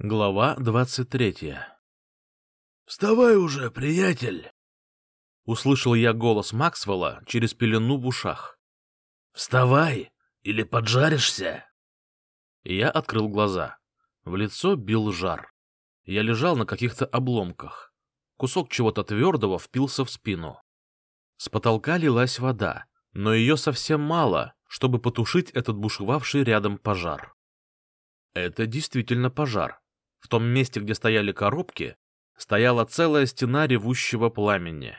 Глава двадцать третья «Вставай уже, приятель!» Услышал я голос Максвелла через пелену в ушах. «Вставай, или поджаришься!» Я открыл глаза. В лицо бил жар. Я лежал на каких-то обломках. Кусок чего-то твердого впился в спину. С потолка лилась вода, но ее совсем мало, чтобы потушить этот бушевавший рядом пожар. Это действительно пожар. В том месте, где стояли коробки, стояла целая стена ревущего пламени.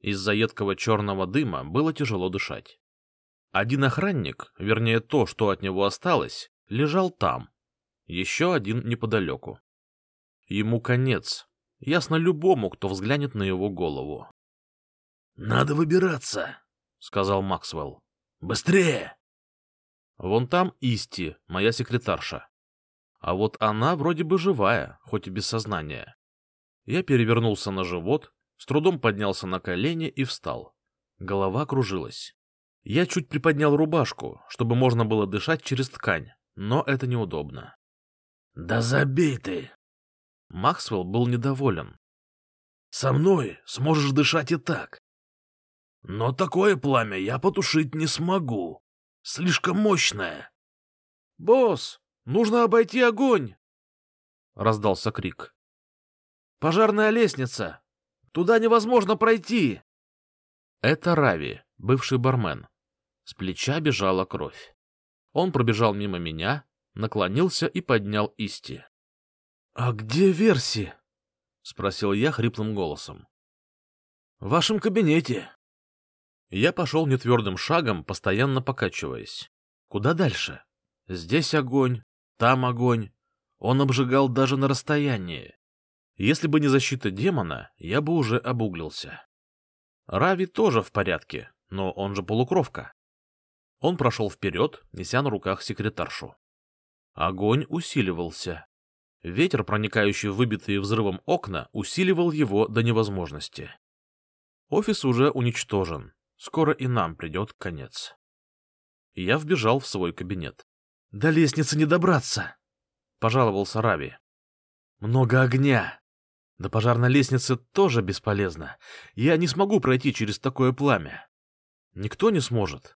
Из-за едкого черного дыма было тяжело дышать. Один охранник, вернее то, что от него осталось, лежал там, еще один неподалеку. Ему конец, ясно любому, кто взглянет на его голову. — Надо выбираться, — сказал Максвелл. — Быстрее! Вон там Исти, моя секретарша. А вот она вроде бы живая, хоть и без сознания. Я перевернулся на живот, с трудом поднялся на колени и встал. Голова кружилась. Я чуть приподнял рубашку, чтобы можно было дышать через ткань, но это неудобно. — Да забей ты! Максвелл был недоволен. — Со мной сможешь дышать и так. Но такое пламя я потушить не смогу. Слишком мощное. — Босс, Нужно обойти огонь! — раздался крик. — Пожарная лестница! Туда невозможно пройти! Это Рави, бывший бармен. С плеча бежала кровь. Он пробежал мимо меня, наклонился и поднял Исти. — А где Верси? — спросил я хриплым голосом. — В вашем кабинете. Я пошел нетвердым шагом, постоянно покачиваясь. Куда дальше? Здесь огонь, там огонь. Он обжигал даже на расстоянии. Если бы не защита демона, я бы уже обуглился. Рави тоже в порядке, но он же полукровка. Он прошел вперед, неся на руках секретаршу. Огонь усиливался. Ветер, проникающий в выбитые взрывом окна, усиливал его до невозможности. Офис уже уничтожен. Скоро и нам придет конец. Я вбежал в свой кабинет. До лестницы не добраться, — пожаловался Рави. Много огня. До пожарной лестницы тоже бесполезно. Я не смогу пройти через такое пламя. Никто не сможет.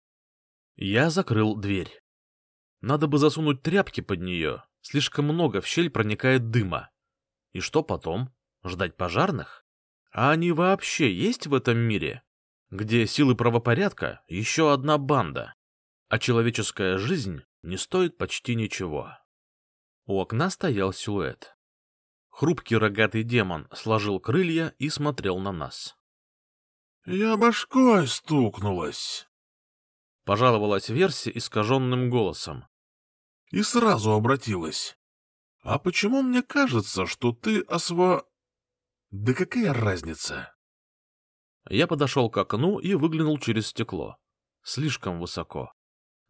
Я закрыл дверь. Надо бы засунуть тряпки под нее. Слишком много в щель проникает дыма. И что потом? Ждать пожарных? А они вообще есть в этом мире? Где силы правопорядка — еще одна банда, а человеческая жизнь не стоит почти ничего. У окна стоял силуэт. Хрупкий рогатый демон сложил крылья и смотрел на нас. — Я башкой стукнулась, — пожаловалась Верси искаженным голосом. — И сразу обратилась. — А почему мне кажется, что ты осво... Да какая разница? Я подошел к окну и выглянул через стекло. Слишком высоко.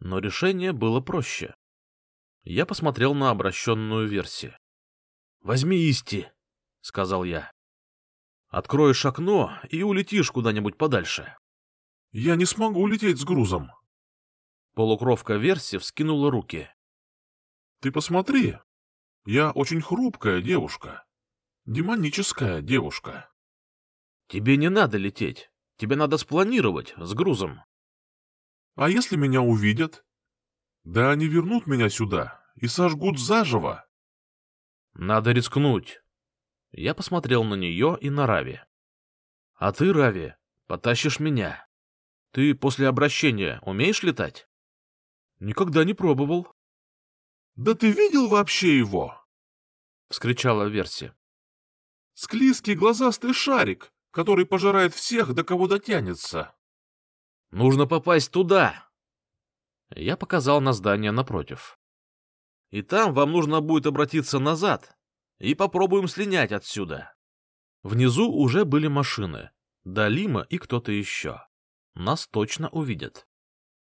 Но решение было проще. Я посмотрел на обращенную версию. — Возьми Исти, — сказал я. — Откроешь окно и улетишь куда-нибудь подальше. — Я не смогу улететь с грузом. Полукровка версии вскинула руки. — Ты посмотри. Я очень хрупкая девушка. Демоническая девушка. — Тебе не надо лететь. Тебе надо спланировать с грузом. А если меня увидят? Да они вернут меня сюда и сожгут заживо. Надо рискнуть. Я посмотрел на нее и на Рави. А ты, Рави, потащишь меня. Ты после обращения умеешь летать? Никогда не пробовал. Да ты видел вообще его? Вскричала Верси. Склизкий глазастый шарик, который пожирает всех, до кого дотянется. Нужно попасть туда. Я показал на здание напротив. И там вам нужно будет обратиться назад и попробуем слинять отсюда. Внизу уже были машины, Далима и кто-то еще. Нас точно увидят.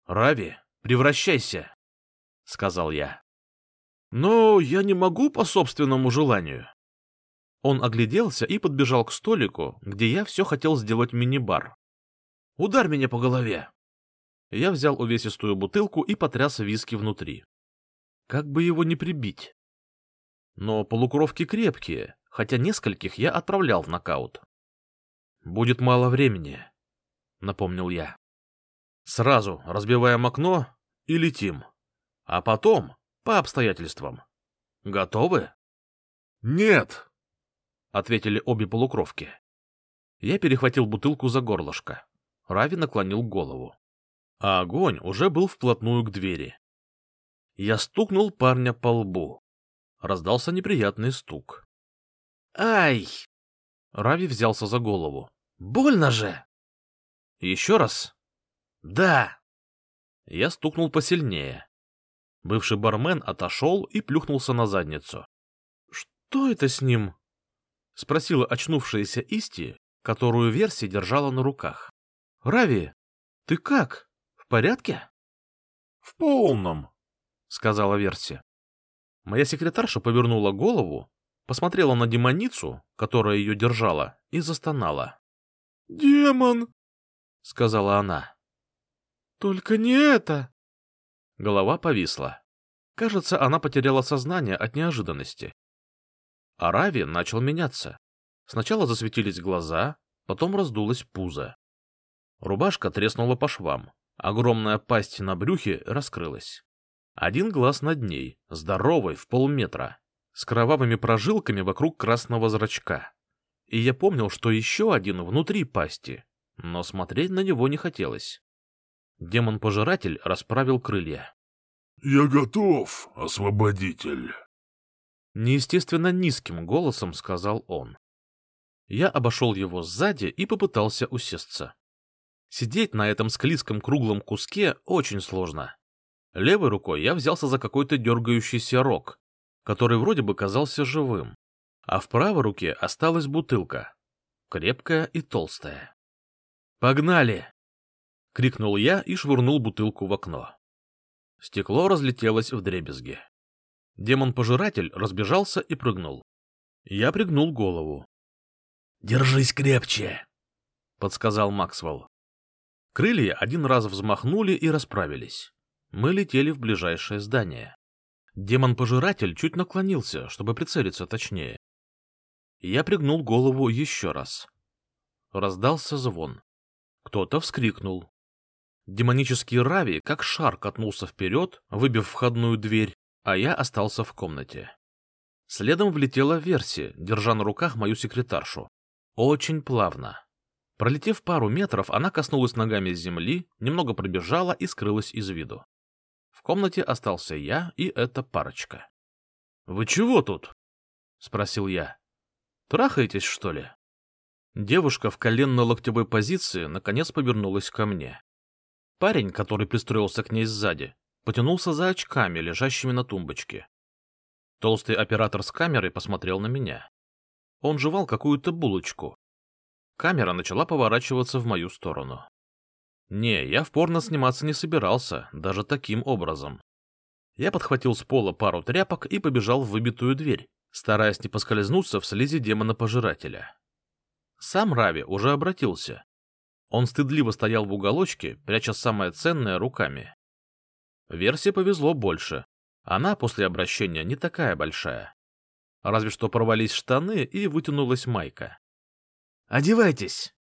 Рави, превращайся, — сказал я. Но я не могу по собственному желанию. Он огляделся и подбежал к столику, где я все хотел сделать мини-бар. Ударь меня по голове!» Я взял увесистую бутылку и потряс виски внутри. Как бы его не прибить? но полукровки крепкие, хотя нескольких я отправлял в нокаут. «Будет мало времени», — напомнил я. «Сразу разбиваем окно и летим, а потом по обстоятельствам. Готовы?» «Нет!» — ответили обе полукровки. Я перехватил бутылку за горлышко. Рави наклонил голову. А огонь уже был вплотную к двери. Я стукнул парня по лбу. Раздался неприятный стук. «Ай!» Рави взялся за голову. «Больно же!» «Еще раз?» «Да!» Я стукнул посильнее. Бывший бармен отошел и плюхнулся на задницу. «Что это с ним?» — спросила очнувшаяся Исти, которую Верси держала на руках. «Рави, ты как? В порядке?» «В полном», — сказала Верси. Моя секретарша повернула голову, посмотрела на демоницу, которая ее держала, и застонала. «Демон!» — сказала она. «Только не это!» Голова повисла. Кажется, она потеряла сознание от неожиданности. А Рави начал меняться. Сначала засветились глаза, потом раздулось пузо. Рубашка треснула по швам, огромная пасть на брюхе раскрылась. Один глаз над ней, здоровый, в полметра, с кровавыми прожилками вокруг красного зрачка. И я помнил, что еще один внутри пасти, но смотреть на него не хотелось. Демон-пожиратель расправил крылья. — Я готов, освободитель. Неестественно низким голосом сказал он. Я обошел его сзади и попытался усесться. Сидеть на этом склизком круглом куске очень сложно. Левой рукой я взялся за какой-то дергающийся рог, который вроде бы казался живым, а в правой руке осталась бутылка, крепкая и толстая. «Погнали!» — крикнул я и швырнул бутылку в окно. Стекло разлетелось в дребезги. Демон-пожиратель разбежался и прыгнул. Я пригнул голову. «Держись крепче!» — подсказал Максвелл. Крылья один раз взмахнули и расправились. Мы летели в ближайшее здание. Демон-пожиратель чуть наклонился, чтобы прицелиться точнее. Я пригнул голову еще раз. Раздался звон. Кто-то вскрикнул. Демонический Рави, как шар, катнулся вперед, выбив входную дверь, а я остался в комнате. Следом влетела Верси, держа на руках мою секретаршу. Очень плавно. Пролетев пару метров, она коснулась ногами земли, немного пробежала и скрылась из виду. В комнате остался я и эта парочка. — Вы чего тут? — спросил я. — Трахаетесь, что ли? Девушка в коленно-локтевой позиции наконец повернулась ко мне. Парень, который пристроился к ней сзади, потянулся за очками, лежащими на тумбочке. Толстый оператор с камерой посмотрел на меня. Он жевал какую-то булочку. Камера начала поворачиваться в мою сторону. Не, я в порно сниматься не собирался, даже таким образом. Я подхватил с пола пару тряпок и побежал в выбитую дверь, стараясь не поскользнуться в слизи демона-пожирателя. Сам Рави уже обратился. Он стыдливо стоял в уголочке, пряча самое ценное руками. Версии повезло больше. Она после обращения не такая большая разве что порвались штаны и вытянулась майка. «Одевайтесь!»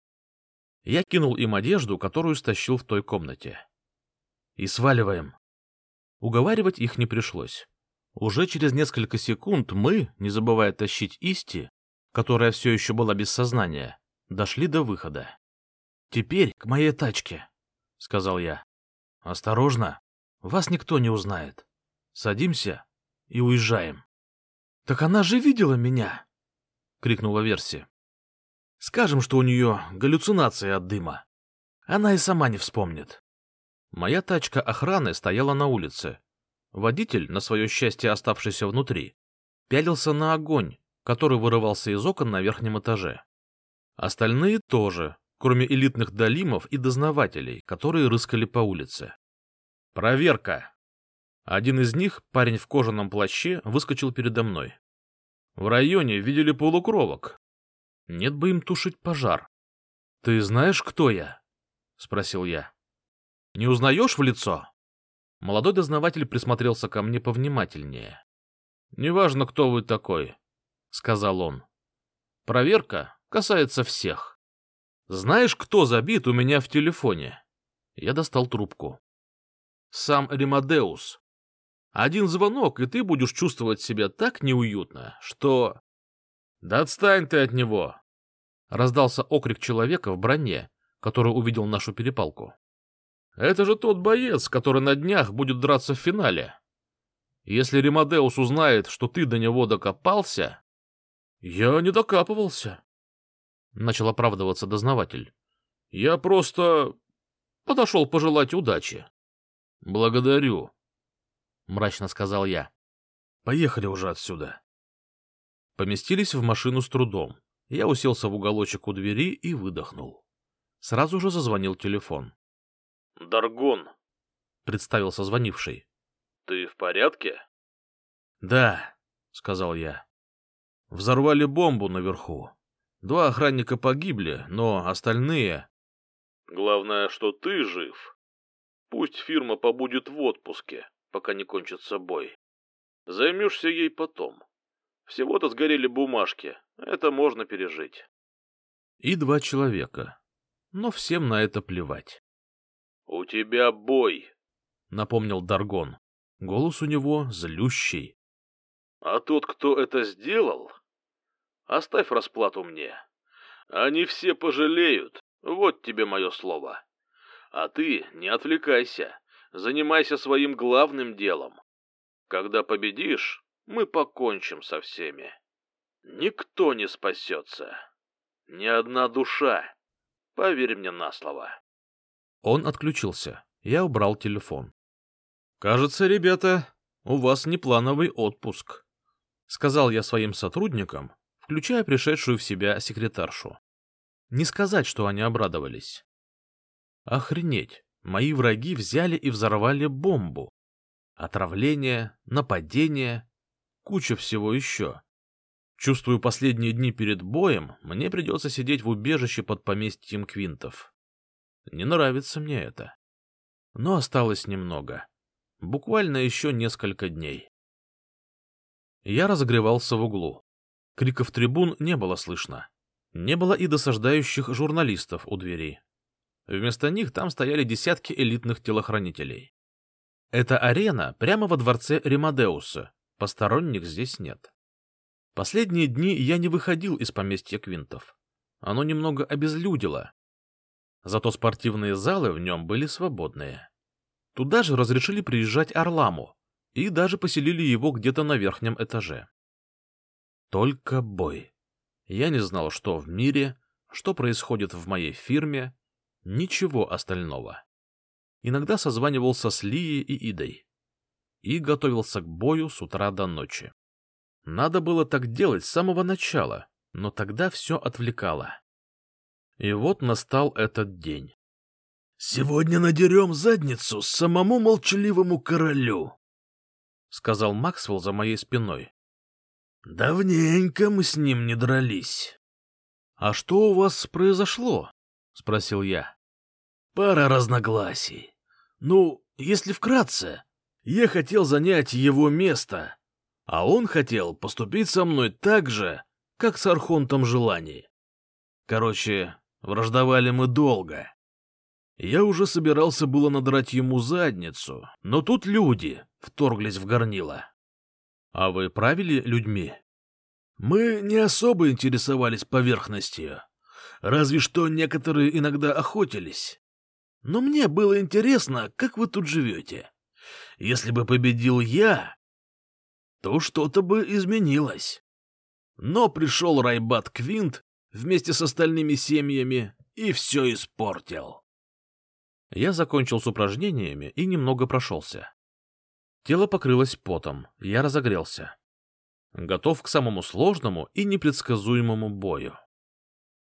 Я кинул им одежду, которую стащил в той комнате. «И сваливаем!» Уговаривать их не пришлось. Уже через несколько секунд мы, не забывая тащить Исти, которая все еще была без сознания, дошли до выхода. «Теперь к моей тачке», — сказал я. «Осторожно, вас никто не узнает. Садимся и уезжаем». — Так она же видела меня! — крикнула Верси. — Скажем, что у нее галлюцинации от дыма. Она и сама не вспомнит. Моя тачка охраны стояла на улице. Водитель, на свое счастье оставшийся внутри, пялился на огонь, который вырывался из окон на верхнем этаже. Остальные тоже, кроме элитных долимов и дознавателей, которые рыскали по улице. «Проверка!» Один из них, парень в кожаном плаще, выскочил передо мной. В районе видели полукровок. Нет бы им тушить пожар. — Ты знаешь, кто я? — спросил я. — Не узнаешь в лицо? Молодой дознаватель присмотрелся ко мне повнимательнее. Неважно, кто вы такой, — сказал он. Проверка касается всех. Знаешь, кто забит у меня в телефоне? Я достал трубку. Сам Римадеус. Один звонок, и ты будешь чувствовать себя так неуютно, что... Да отстань ты от него! Раздался окрик человека в броне, который увидел нашу перепалку. Это же тот боец, который на днях будет драться в финале. Если Римадеус узнает, что ты до него докопался... Я не докапывался. Начал оправдываться дознаватель. Я просто подошел пожелать удачи. Благодарю, мрачно сказал я. Поехали уже отсюда. Поместились в машину с трудом. Я уселся в уголочек у двери и выдохнул. Сразу же зазвонил телефон. Даргон, представился звонивший. Ты в порядке? Да, сказал я. Взорвали бомбу наверху. Два охранника погибли, но остальные... Главное, что ты жив. Пусть фирма побудет в отпуске, пока не кончится бой. Займешься ей потом. Всего-то сгорели бумажки, это можно пережить. И два человека. Но всем на это плевать. — У тебя бой, — напомнил Даргон. Голос у него злющий. — А тот, кто это сделал, оставь расплату мне. Они все пожалеют, вот тебе мое слово. А ты не отвлекайся, занимайся своим главным делом. Когда победишь, мы покончим со всеми. Никто не спасется. Ни одна душа. Поверь мне на слово. Он отключился. Я убрал телефон. «Кажется, ребята, у вас неплановый отпуск», — сказал я своим сотрудникам, включая пришедшую в себя секретаршу. Не сказать, что они обрадовались. Охренеть, мои враги взяли и взорвали бомбу. Отравление, нападение, куча всего еще. Чувствую, последние дни перед боем мне придется сидеть в убежище под поместьем Квинтов. Не нравится мне это. Но осталось немного. Буквально еще несколько дней. Я разогревался в углу. Криков трибун не было слышно. Не было и досаждающих журналистов у двери. Вместо них там стояли десятки элитных телохранителей. Это арена прямо во дворце Римадеуса. Посторонних здесь нет. Последние дни я не выходил из поместья Квинтов. Оно немного обезлюдило, Зато спортивные залы в нем были свободные. Туда же разрешили приезжать Орламу и даже поселили его где-то на верхнем этаже. Только бой. Я не знал, что в мире, что происходит в моей фирме, ничего остального. Иногда созванивался с Лией и Идой и готовился к бою с утра до ночи. Надо было так делать с самого начала, но тогда все отвлекало. И вот настал этот день. «Сегодня надерем задницу самому молчаливому королю», — сказал Максвелл за моей спиной. «Давненько мы с ним не дрались». «А что у вас произошло?» — спросил я. «Пара разногласий. Ну, если вкратце, я хотел занять его место, а он хотел поступить со мной так же, как с Архонтом Желаний. Короче, Враждовали мы долго. Я уже собирался было надрать ему задницу, но тут люди вторглись в горнило. А вы правили людьми? Мы не особо интересовались поверхностью, разве что некоторые иногда охотились. Но мне было интересно, как вы тут живете. Если бы победил я, то что-то бы изменилось. Но пришел Райбат Квинт вместе с остальными семьями и все испортил. Я закончил с упражнениями и немного прошелся. Тело покрылось потом, я разогрелся. Готов к самому сложному и непредсказуемому бою.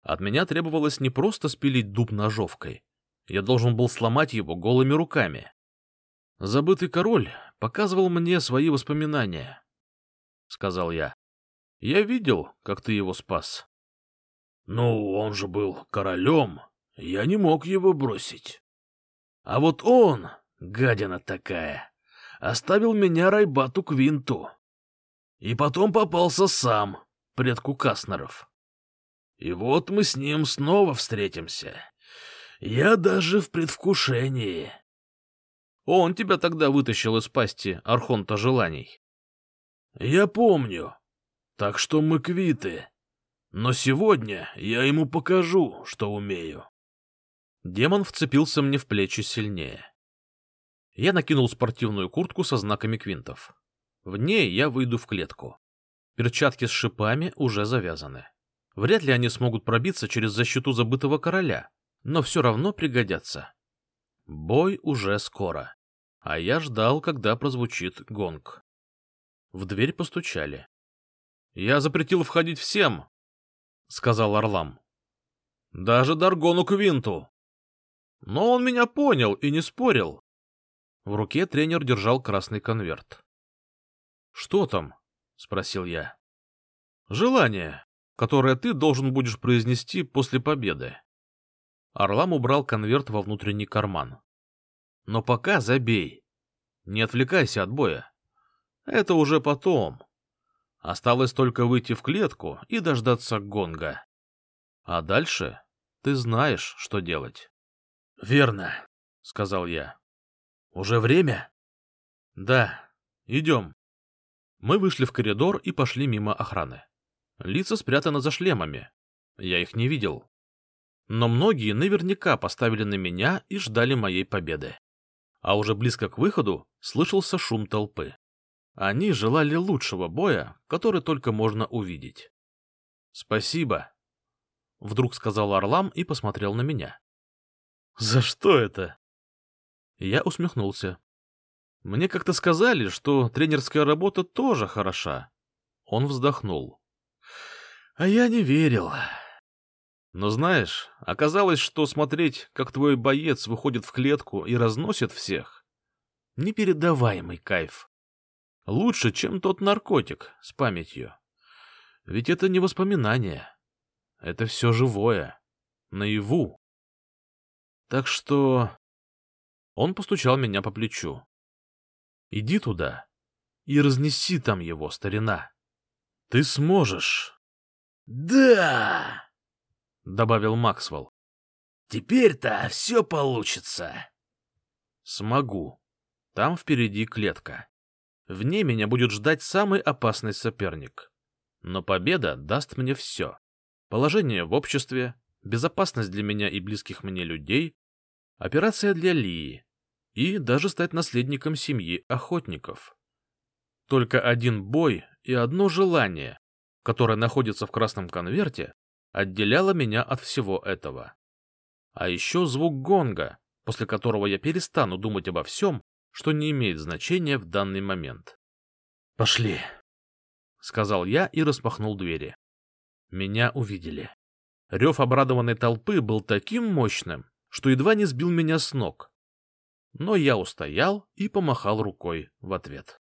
От меня требовалось не просто спилить дуб ножовкой, я должен был сломать его голыми руками. Забытый король показывал мне свои воспоминания, — сказал я. Я видел, как ты его спас. Ну, он же был королем, я не мог его бросить. А вот он, гадина такая, оставил меня Райбату Квинту. И потом попался сам, предку Каснеров. И вот мы с ним снова встретимся. Я даже в предвкушении. Он тебя тогда вытащил из пасти Архонта желаний. Я помню. Так что мы квиты. Но сегодня я ему покажу, что умею. Демон вцепился мне в плечи сильнее. Я накинул спортивную куртку со знаками квинтов. В ней я выйду в клетку. Перчатки с шипами уже завязаны. Вряд ли они смогут пробиться через защиту забытого короля, но все равно пригодятся. Бой уже скоро, а я ждал, когда прозвучит гонг. В дверь постучали. — Я запретил входить всем, — сказал Орлам. — Даже Даргону Квинту. Но он меня понял и не спорил. В руке тренер держал красный конверт. — Что там? — спросил я. — Желание, которое ты должен будешь произнести после победы. Орлам убрал конверт во внутренний карман. — Но пока забей. Не отвлекайся от боя. Это уже потом. Осталось только выйти в клетку и дождаться гонга. А дальше ты знаешь, что делать. — Верно, — сказал я. — Уже время? — Да. Идем. Мы вышли в коридор и пошли мимо охраны. Лица спрятаны за шлемами. Я их не видел. Но многие наверняка поставили на меня и ждали моей победы. А уже близко к выходу слышался шум толпы. Они желали лучшего боя, который только можно увидеть. «Спасибо», — вдруг сказал Орлам и посмотрел на меня. «За что это?» Я усмехнулся. «Мне как-то сказали, что тренерская работа тоже хороша». Он вздохнул. «А я не верил». Но знаешь, оказалось, что смотреть, как твой боец выходит в клетку и разносит всех, непередаваемый кайф. Лучше, чем тот наркотик с памятью. Ведь это не воспоминание. Это все живое. Наяву. Так что... Он постучал меня по плечу. Иди туда и разнеси там его, старина. Ты сможешь. Да! — добавил Максвелл. Теперь-то все получится. Смогу. Там впереди клетка. В ней меня будет ждать самый опасный соперник. Но победа даст мне все. Положение в обществе, безопасность для меня и близких мне людей, операция для Лии и даже стать наследником семьи охотников. Только один бой и одно желание, которое находится в красном конверте, отделяло меня от всего этого. А еще звук гонга, после которого я перестану думать обо всем, что не имеет значения в данный момент. «Пошли», — сказал я и распахнул двери. Меня увидели. Рев обрадованной толпы был таким мощным, что едва не сбил меня с ног. Но я устоял и помахал рукой в ответ.